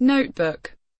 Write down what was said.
notebook.